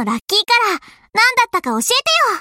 のラッキーカラー、何だったか教えてよ。